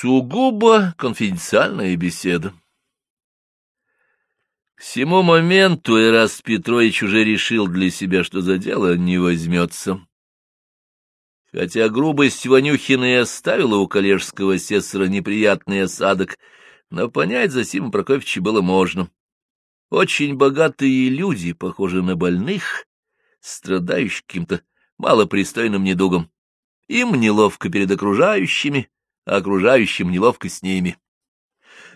Сугубо конфиденциальная беседа. К всему моменту Эраст Петрович уже решил для себя, что за дело не возьмется. Хотя грубость Ванюхина и оставила у коллежского сестра неприятный осадок, но понять за Сима Прокофьевича было можно. Очень богатые люди, похожи на больных, страдающих каким-то малопристойным недугом. Им неловко перед окружающими, окружающим неловко с ними.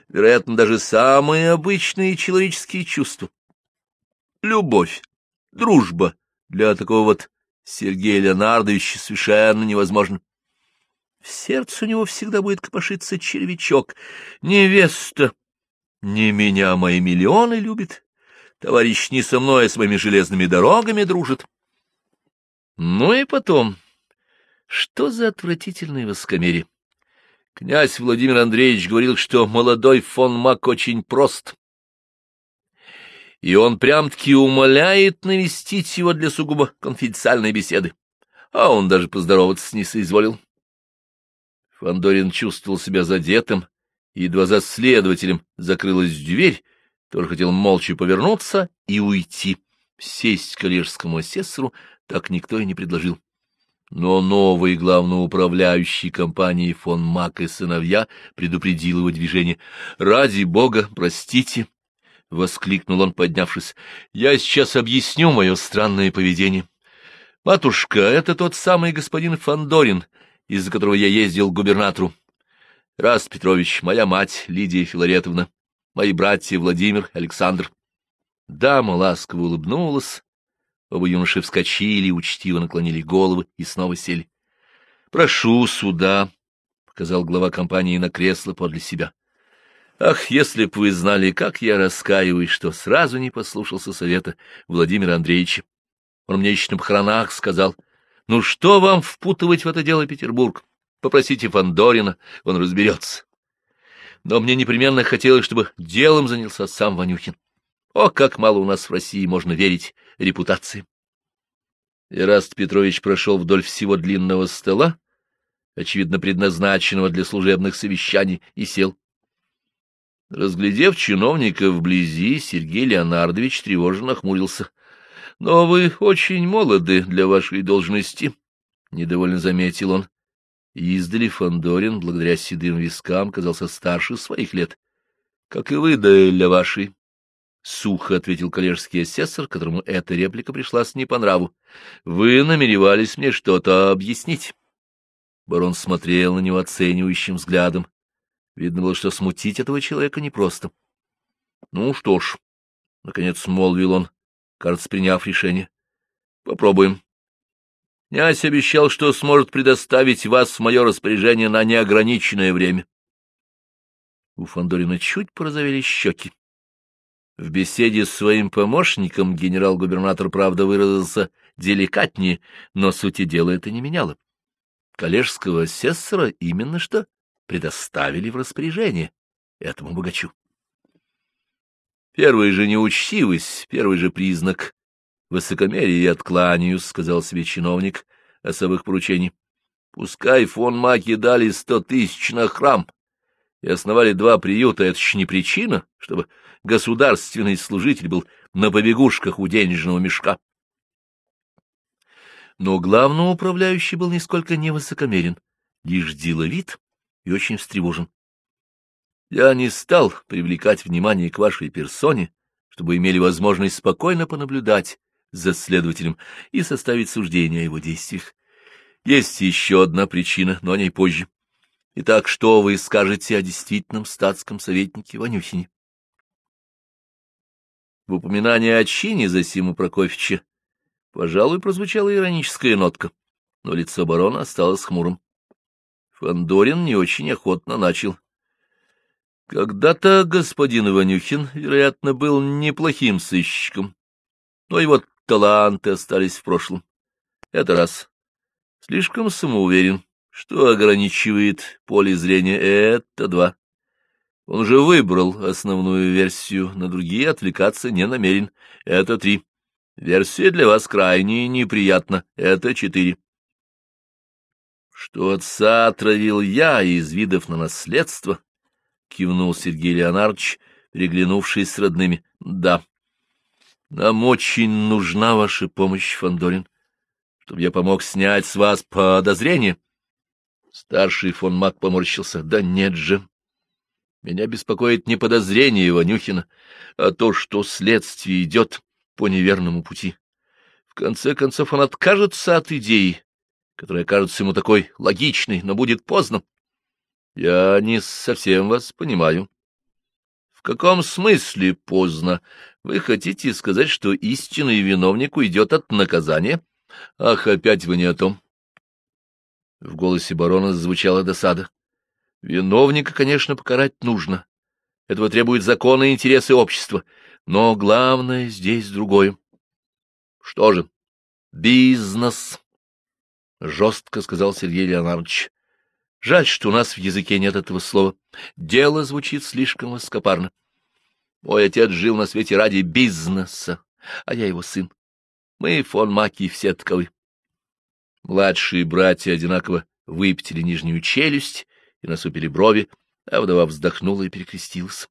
Вероятно, даже самые обычные человеческие чувства. Любовь, дружба для такого вот Сергея Леонардовича совершенно невозможно. В сердце у него всегда будет копошиться червячок. Невеста не меня, а мои миллионы любит. Товарищ не со мной, а с железными дорогами дружит. Ну и потом, что за отвратительное воскомерие? Князь Владимир Андреевич говорил, что молодой фон Мак очень прост. И он прям-таки умоляет навестить его для сугубо конфиденциальной беседы. А он даже поздороваться не соизволил. Фандорин чувствовал себя задетым, и едва за следователем закрылась дверь, тоже хотел молча повернуться и уйти. Сесть коллежскому асессору так никто и не предложил. Но новый главноуправляющий компании фон Мак и сыновья предупредил его движение. «Ради бога, простите!» — воскликнул он, поднявшись. «Я сейчас объясню мое странное поведение. Матушка, это тот самый господин Фандорин, из-за которого я ездил к губернатору. Раст Петрович, моя мать Лидия Филаретовна, мои братья Владимир, Александр». Дама ласково улыбнулась, Оба юноши вскочили, учтиво наклонили головы и снова сели. — Прошу сюда, — показал глава компании на кресло подле себя. — Ах, если б вы знали, как я раскаиваюсь, что сразу не послушался совета Владимира Андреевича. Он мне еще на похоронах сказал, — ну что вам впутывать в это дело Петербург? Попросите Фандорина, он разберется. Но мне непременно хотелось, чтобы делом занялся сам Ванюхин. О, как мало у нас в России можно верить репутации. Ираст Петрович прошел вдоль всего длинного стола, очевидно предназначенного для служебных совещаний, и сел. Разглядев чиновника вблизи, Сергей Леонардович тревожно охмурился. — Но вы очень молоды для вашей должности, — недовольно заметил он. Издали Фандорин, благодаря седым вискам, казался старше своих лет. — Как и вы, да для вашей. — сухо ответил коллежский асессор, которому эта реплика пришлась не по нраву. — Вы намеревались мне что-то объяснить. Барон смотрел на него оценивающим взглядом. Видно было, что смутить этого человека непросто. — Ну что ж, — наконец молвил он, кажется, приняв решение. — Попробуем. Князь обещал, что сможет предоставить вас в мое распоряжение на неограниченное время. У Фандорина чуть порозовели щеки. В беседе с своим помощником генерал-губернатор, правда, выразился деликатнее, но сути дела это не меняло. Коллежского асессора именно что предоставили в распоряжение этому богачу. Первый же неучтивость, первый же признак высокомерия и откланяюсь, — сказал себе чиновник особых поручений. Пускай фон Маки дали сто тысяч на храм и основали два приюта, это ж не причина, чтобы государственный служитель был на побегушках у денежного мешка. Но главный управляющий был нисколько не высокомерен, лишь деловит и очень встревожен. Я не стал привлекать внимание к вашей персоне, чтобы имели возможность спокойно понаблюдать за следователем и составить суждение о его действиях. Есть еще одна причина, но о ней позже. Итак, что вы скажете о действительном статском советнике Ванюхине? В упоминании о чине Засиму Прокофьевича, пожалуй, прозвучала ироническая нотка, но лицо барона осталось хмурым. Фандорин не очень охотно начал. Когда-то господин Иванюхин, вероятно, был неплохим сыщиком, но его таланты остались в прошлом. Это раз. Слишком самоуверен, что ограничивает поле зрения. Это два. Он уже выбрал основную версию, на другие отвлекаться не намерен. Это три. Версия для вас крайне неприятна. Это четыре. Что отца отравил я из видов на наследство, — кивнул Сергей Леонардович, переглянувшись с родными. — Да. Нам очень нужна ваша помощь, Фандорин, чтобы я помог снять с вас подозрение. Старший фон Мак поморщился. — Да нет же. Меня беспокоит не подозрение Иванюхина, а то, что следствие идет по неверному пути. В конце концов, он откажется от идеи, которая кажется ему такой логичной, но будет поздно. Я не совсем вас понимаю. В каком смысле поздно? Вы хотите сказать, что истинный виновник уйдет от наказания? Ах, опять вы не о том. В голосе барона звучала досада. Виновника, конечно, покарать нужно. Этого требуют законы и интересы общества. Но главное здесь другое. Что же? Бизнес. Жестко сказал Сергей Леонардович. Жаль, что у нас в языке нет этого слова. Дело звучит слишком высокопарно. Мой отец жил на свете ради бизнеса, а я его сын. Мы, фон Маки, все таковы. Младшие братья одинаково выпятили нижнюю челюсть и насупили брови, а вдова вздохнула и перекрестилась.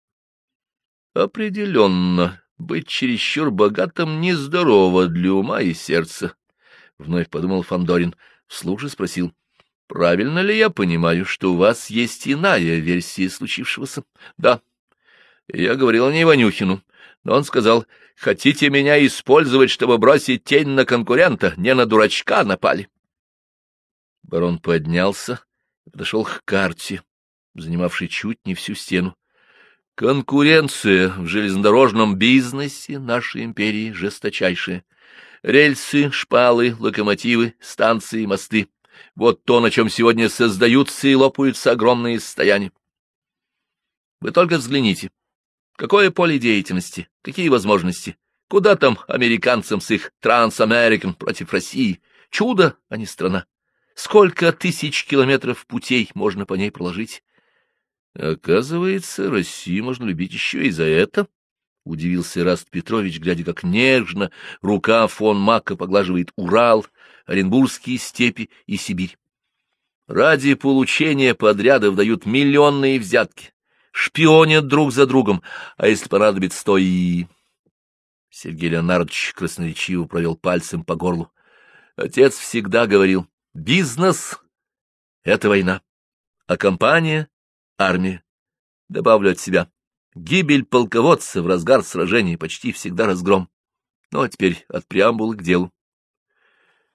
Определенно, быть чересчур богатым нездорово для ума и сердца, — вновь подумал Фандорин, вслух же спросил. — Правильно ли я понимаю, что у вас есть иная версия случившегося? — Да. Я говорил не Иванюхину, но он сказал, хотите меня использовать, чтобы бросить тень на конкурента, не на дурачка напали. Барон поднялся и подошел к карте, занимавшей чуть не всю стену. Конкуренция в железнодорожном бизнесе нашей империи жесточайшая. Рельсы, шпалы, локомотивы, станции, мосты. Вот то, на чем сегодня создаются и лопаются огромные состояния. Вы только взгляните. Какое поле деятельности, какие возможности. Куда там американцам с их Трансамерикан против России? Чудо, а не страна. Сколько тысяч километров путей можно по ней проложить? Оказывается, Россию можно любить еще и за это. Удивился Раст Петрович, глядя, как нежно рука фон Мака поглаживает Урал, Оренбургские степи и Сибирь. Ради получения подрядов дают миллионные взятки, шпионят друг за другом, а если понадобится, то и... Сергей Леонардович красноречиво провел пальцем по горлу. Отец всегда говорил, бизнес — это война, а компания армия. Добавлю от себя. Гибель полководца в разгар сражений почти всегда разгром. Ну, а теперь от преамбулы к делу.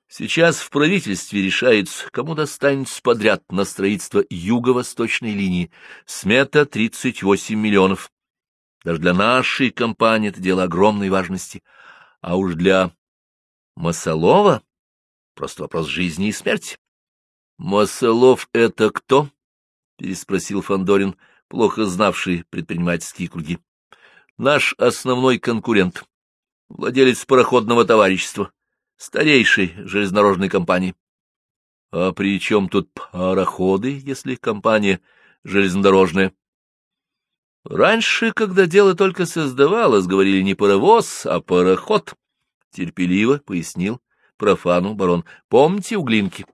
Сейчас в правительстве решается, кому достанется подряд на строительство юго-восточной линии. Смета 38 миллионов. Даже для нашей компании это дело огромной важности. А уж для Масолова просто вопрос жизни и смерти. Масолов — это кто? — переспросил Фандорин, плохо знавший предпринимательские круги. — Наш основной конкурент, владелец пароходного товарищества, старейшей железнодорожной компании. — А при чем тут пароходы, если компания железнодорожная? Раньше, когда дело только создавалось, говорили не паровоз, а пароход, — терпеливо пояснил профану барон. — Помните углинки?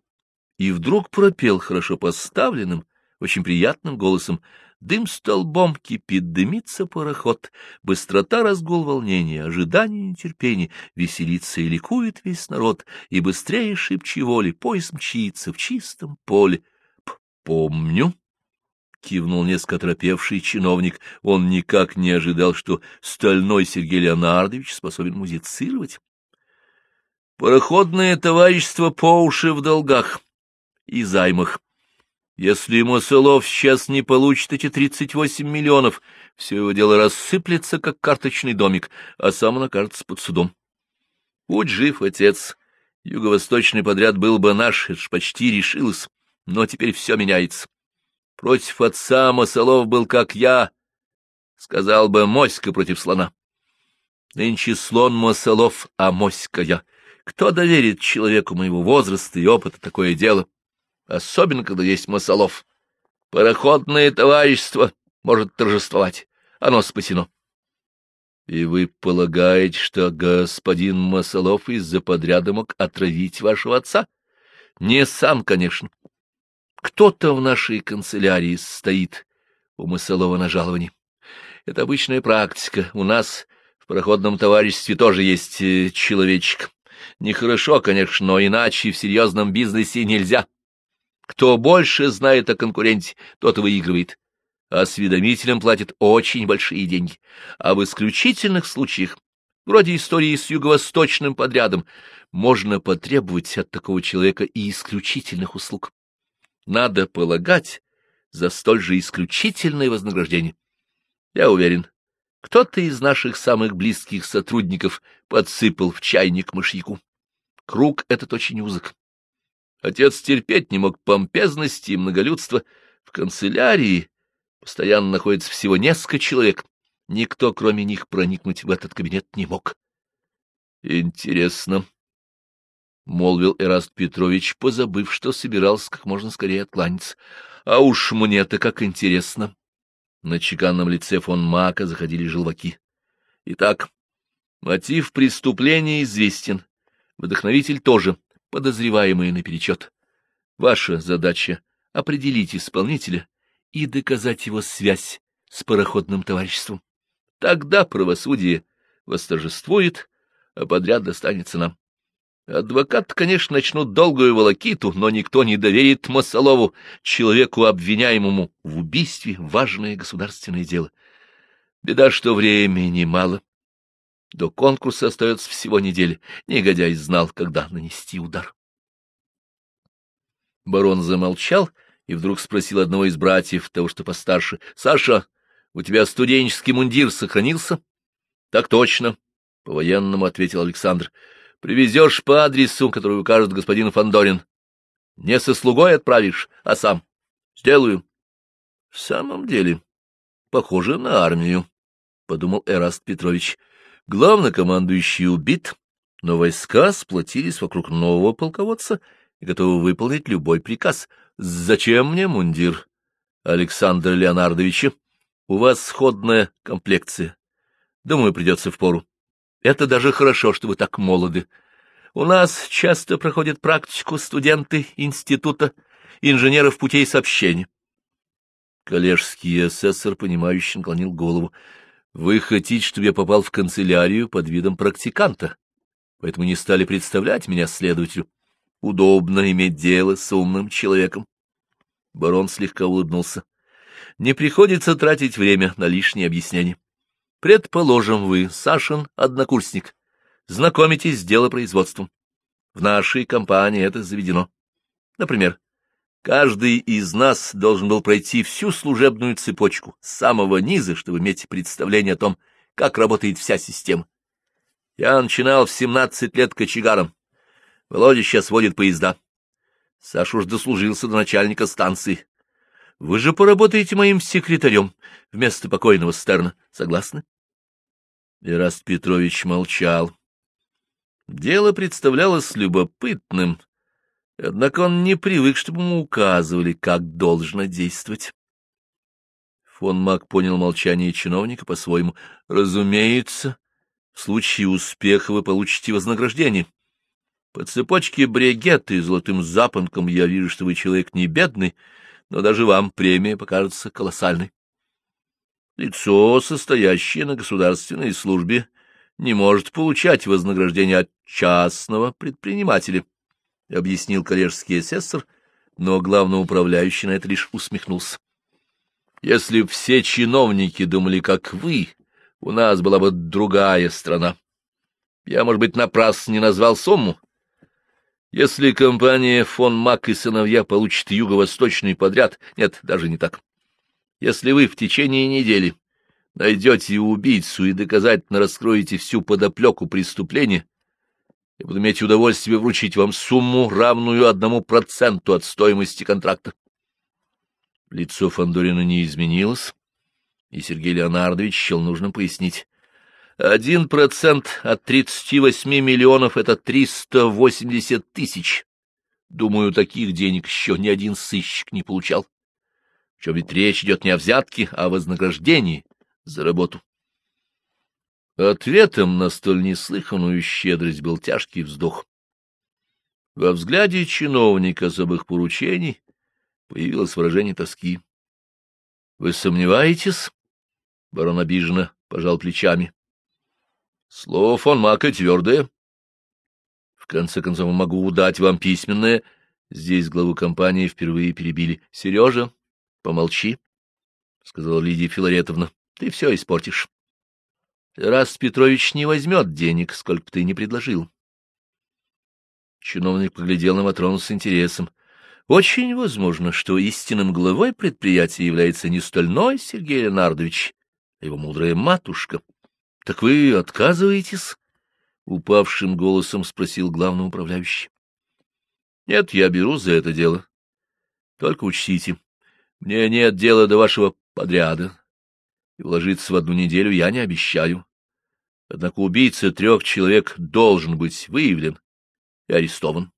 И вдруг пропел хорошо поставленным, очень приятным голосом. Дым столбом кипит, дымится пароход, быстрота, разгул волнения, ожидание нетерпение, веселится и ликует весь народ, и быстрее шибче воли поезд мчится в чистом поле. — Помню, — кивнул несколько торопевший чиновник, он никак не ожидал, что стальной Сергей Леонардович способен музицировать. Пароходное товарищество по уши в долгах и займах. Если Мосолов сейчас не получит эти тридцать восемь миллионов, все его дело рассыплется, как карточный домик, а сам он окажется под судом. Будь жив, отец, юго-восточный подряд был бы наш, это ж почти решилось, но теперь все меняется. Против отца Мосолов был, как я, сказал бы, моська против слона. Нынче слон Мосолов, а моська я. Кто доверит человеку моего возраста и опыта такое дело? особенно когда есть Масолов. Пароходное товарищество может торжествовать. Оно спасено. И вы полагаете, что господин Масолов из-за подряда мог отравить вашего отца? Не сам, конечно. Кто-то в нашей канцелярии стоит у Мысалова на жаловании. Это обычная практика. У нас в проходном товариществе тоже есть э, человечек. Нехорошо, конечно, но иначе в серьезном бизнесе нельзя. Кто больше знает о конкуренте, тот выигрывает. Осведомителям платят очень большие деньги. А в исключительных случаях, вроде истории с юго-восточным подрядом, можно потребовать от такого человека и исключительных услуг. Надо полагать за столь же исключительное вознаграждение. Я уверен, кто-то из наших самых близких сотрудников подсыпал в чайник мышьяку. Круг этот очень узок. Отец терпеть не мог помпезности и многолюдства. В канцелярии постоянно находится всего несколько человек. Никто, кроме них, проникнуть в этот кабинет не мог. — Интересно, — молвил Эраст Петрович, позабыв, что собирался как можно скорее откланяться. — А уж мне-то как интересно. На чеканном лице фон Мака заходили желваки. Итак, мотив преступления известен. Вдохновитель тоже, подозреваемый наперечет. Ваша задача — определить исполнителя и доказать его связь с пароходным товариществом. Тогда правосудие восторжествует, а подряд достанется нам. Адвокат, конечно, начнут долгую волокиту, но никто не доверит Масолову, человеку, обвиняемому в убийстве, важное государственное дело. Беда, что времени мало. До конкурса остается всего неделя. Негодяй знал, когда нанести удар. Барон замолчал и вдруг спросил одного из братьев, того, что постарше, — Саша, у тебя студенческий мундир сохранился? — Так точно, — по-военному ответил Александр. Привезешь по адресу, который укажет господин Фандорин. Не со слугой отправишь, а сам. Сделаю. — В самом деле, похоже на армию, — подумал Эраст Петрович. Главнокомандующий убит, но войска сплотились вокруг нового полководца и готовы выполнить любой приказ. Зачем мне мундир, Александр Леонардович? У вас сходная комплекция. Думаю, придется впору. Это даже хорошо, что вы так молоды. У нас часто проходят практику студенты института инженеров путей сообщения. Коллежский асессор, понимающе наклонил голову. Вы хотите, чтобы я попал в канцелярию под видом практиканта, поэтому не стали представлять меня следователю. Удобно иметь дело с умным человеком. Барон слегка улыбнулся. Не приходится тратить время на лишние объяснения. Предположим, вы, Сашин, однокурсник, знакомитесь с делопроизводством. В нашей компании это заведено. Например, каждый из нас должен был пройти всю служебную цепочку с самого низа, чтобы иметь представление о том, как работает вся система. Я начинал в 17 лет кочегаром. Володя сейчас водит поезда. Саша уж дослужился до начальника станции. Вы же поработаете моим секретарем вместо покойного Стерна. Согласны? Ираст Петрович молчал. Дело представлялось любопытным, однако он не привык, чтобы ему указывали, как должно действовать. Фон Мак понял молчание чиновника по-своему. «Разумеется, в случае успеха вы получите вознаграждение. По цепочке брегеты и золотым запонком я вижу, что вы человек не бедный, но даже вам премия покажется колоссальной. Лицо, состоящее на государственной службе, не может получать вознаграждение от частного предпринимателя, — объяснил коллежский асессор, но главноуправляющий на это лишь усмехнулся. Если все чиновники думали, как вы, у нас была бы другая страна. Я, может быть, напрасно не назвал сумму. Если компания фон Мак и сыновья получит юго-восточный подряд, нет, даже не так. Если вы в течение недели найдете убийцу и доказательно раскроете всю подоплеку преступления, я буду иметь удовольствие вручить вам сумму, равную одному проценту от стоимости контракта. Лицо Фандорина не изменилось, и Сергей Леонардович счел нужным пояснить. Один процент от тридцати восьми миллионов — это триста восемьдесят тысяч. Думаю, таких денег еще ни один сыщик не получал. Причем ведь речь идет не о взятке, а о вознаграждении за работу. Ответом на столь неслыханную щедрость был тяжкий вздох. Во взгляде чиновника особых поручений появилось выражение тоски. — Вы сомневаетесь? — барон обиженно пожал плечами. — Слово фон Мака твердое. В конце концов, могу удать вам письменное. Здесь главу компании впервые перебили. — Сережа, помолчи, — сказала Лидия Филаретовна. — Ты все испортишь. Раз Петрович не возьмет денег, сколько ты не предложил. Чиновник поглядел на Матрону с интересом. Очень возможно, что истинным главой предприятия является не стальной Сергей Леонардович, а его мудрая матушка. — Так вы отказываетесь? — упавшим голосом спросил главный управляющий. — Нет, я беру за это дело. Только учтите, мне нет дела до вашего подряда, и вложиться в одну неделю я не обещаю. Однако убийца трех человек должен быть выявлен и арестован.